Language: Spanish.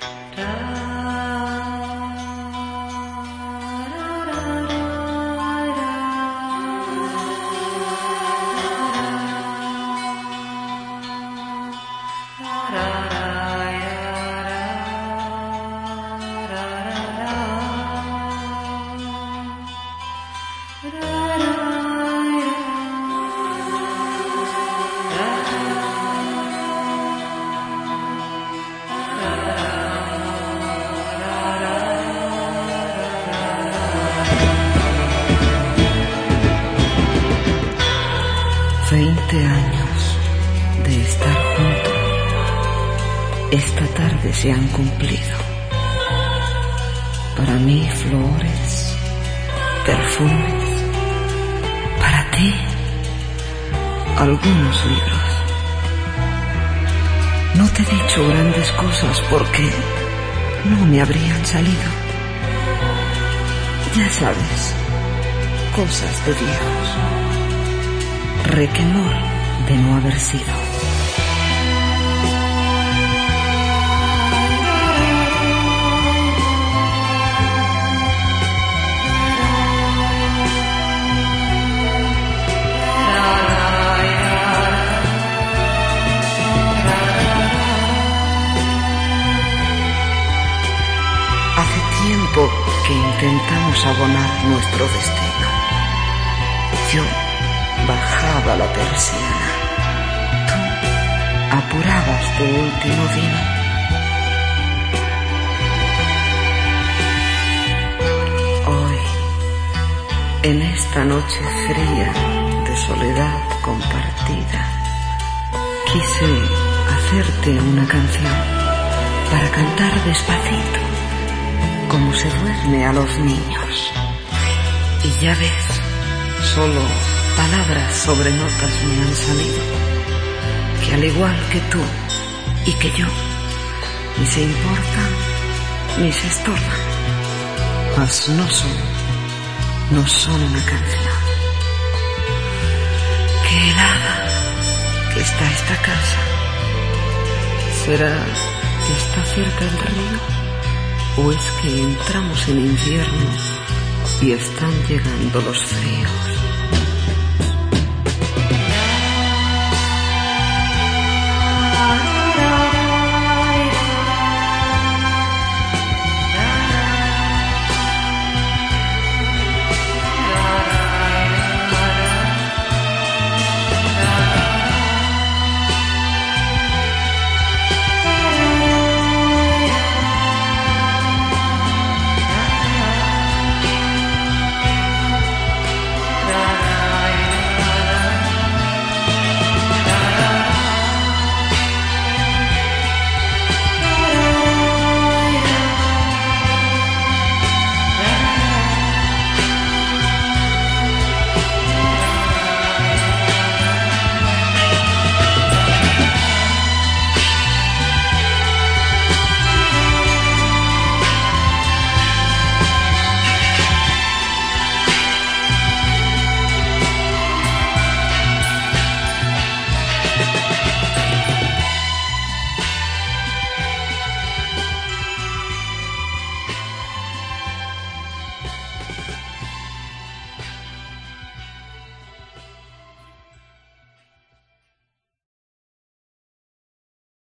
Da. Veinte años de estar juntos, esta tarde se han cumplido. Para mí flores, perfumes, para ti algunos libros. No te he dicho grandes cosas porque no me habrían salido. Ya sabes, cosas de viejos. Requemor de no haber sido. Hace tiempo que intentamos abonar nuestro destino. Yo bajaba la persiana. Tú apurabas tu último vino. Hoy, en esta noche fría de soledad compartida, quise hacerte una canción para cantar despacito, como se duerme a los niños. Y ya ves, solo palabras sobre notas me han salido, que al igual que tú y que yo, ni se importan ni se estorban, mas no son, no son una canción. Qué helada que está esta casa. ¿Será que está cerca el río? ¿O es que entramos en invierno y están llegando los fríos?